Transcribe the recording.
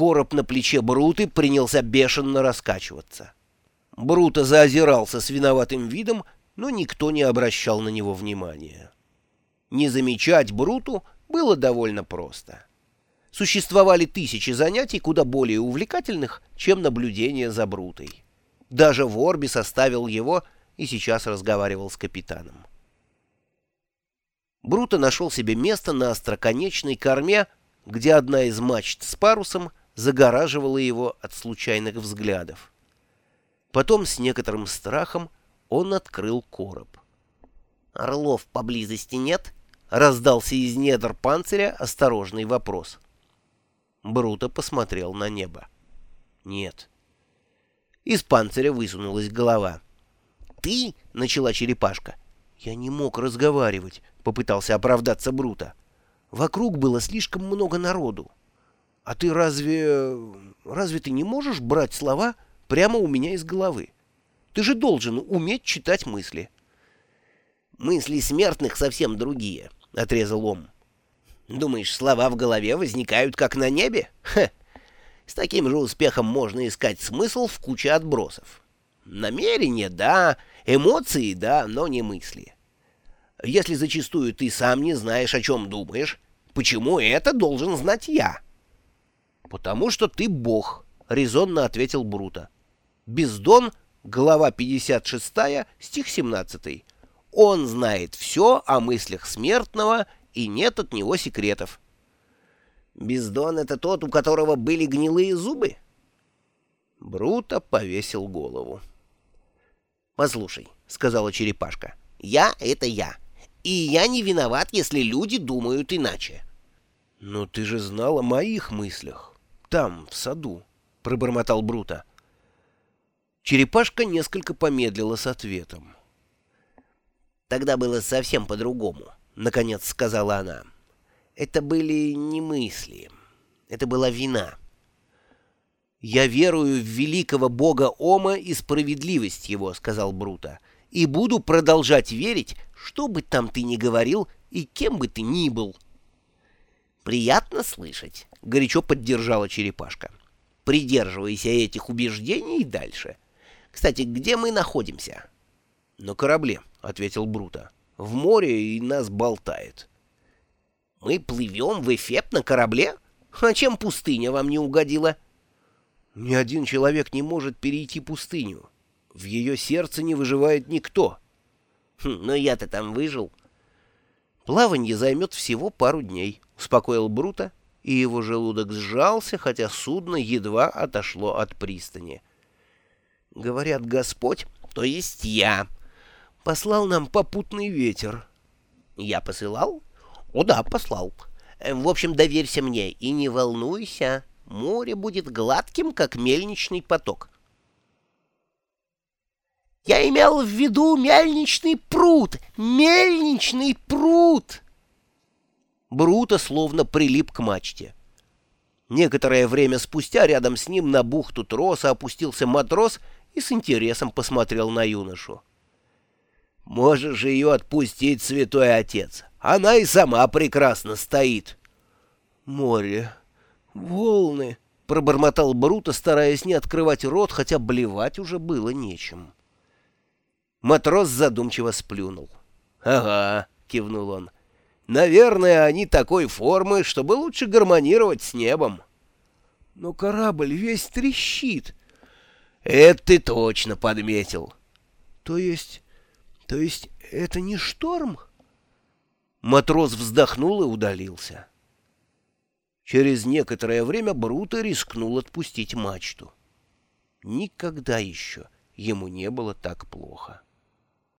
Короб на плече Бруты принялся бешено раскачиваться. Брута заозирался с виноватым видом, но никто не обращал на него внимания. Не замечать Бруту было довольно просто. Существовали тысячи занятий, куда более увлекательных, чем наблюдение за Брутой. Даже Ворби составил его и сейчас разговаривал с капитаном. Бруто нашел себе место на остроконечной корме, где одна из мачт с парусом загораживала его от случайных взглядов. Потом с некоторым страхом он открыл короб. «Орлов поблизости нет?» — раздался из недр панциря осторожный вопрос. Бруто посмотрел на небо. «Нет». Из панциря высунулась голова. «Ты?» — начала черепашка. «Я не мог разговаривать», — попытался оправдаться Бруто. «Вокруг было слишком много народу. А ты разве... разве ты не можешь брать слова прямо у меня из головы? Ты же должен уметь читать мысли». «Мысли смертных совсем другие», — отрезал он. «Думаешь, слова в голове возникают как на небе? Ха! С таким же успехом можно искать смысл в куче отбросов. Намерения, да, эмоции, да, но не мысли. Если зачастую ты сам не знаешь, о чем думаешь, почему это должен знать я? Потому что ты бог, резонно ответил Бруто. Бездон, глава 56, стих 17. Он знает все о мыслях смертного, и нет от него секретов. Бездон — это тот, у которого были гнилые зубы? Бруто повесил голову. «Послушай», — сказала черепашка, — «я — это я, и я не виноват, если люди думают иначе». «Но ты же знал о моих мыслях. Там, в саду», — пробормотал Бруто. Черепашка несколько помедлила с ответом. «Тогда было совсем по-другому», — наконец сказала она. «Это были не мысли. Это была вина». «Я верую в великого бога Ома и справедливость его», — сказал Бруто, — «и буду продолжать верить, что бы там ты ни говорил и кем бы ты ни был». «Приятно слышать», — горячо поддержала черепашка. «Придерживайся этих убеждений и дальше. Кстати, где мы находимся?» «На корабле», — ответил Бруто. «В море и нас болтает». «Мы плывем в эффект на корабле? А чем пустыня вам не угодила?» Ни один человек не может перейти пустыню. В ее сердце не выживает никто. Хм, но я-то там выжил. Плаванье займет всего пару дней, успокоил Брута, и его желудок сжался, хотя судно едва отошло от пристани. Говорят, Господь, то есть я, послал нам попутный ветер. Я посылал? О да, послал. В общем, доверься мне и не волнуйся море будет гладким, как мельничный поток. «Я имел в виду мельничный пруд! Мельничный пруд!» Бруто словно прилип к мачте. Некоторое время спустя рядом с ним на бухту троса опустился матрос и с интересом посмотрел на юношу. «Можешь ее отпустить, святой отец. Она и сама прекрасно стоит». «Море, «Волны!» — пробормотал Бруто, стараясь не открывать рот, хотя блевать уже было нечем. Матрос задумчиво сплюнул. «Ага», — кивнул он. «Наверное, они такой формы, чтобы лучше гармонировать с небом». «Но корабль весь трещит». «Это ты точно подметил». «То есть... то есть это не шторм?» Матрос вздохнул и удалился. Через некоторое время Бруто рискнул отпустить мачту. Никогда еще ему не было так плохо.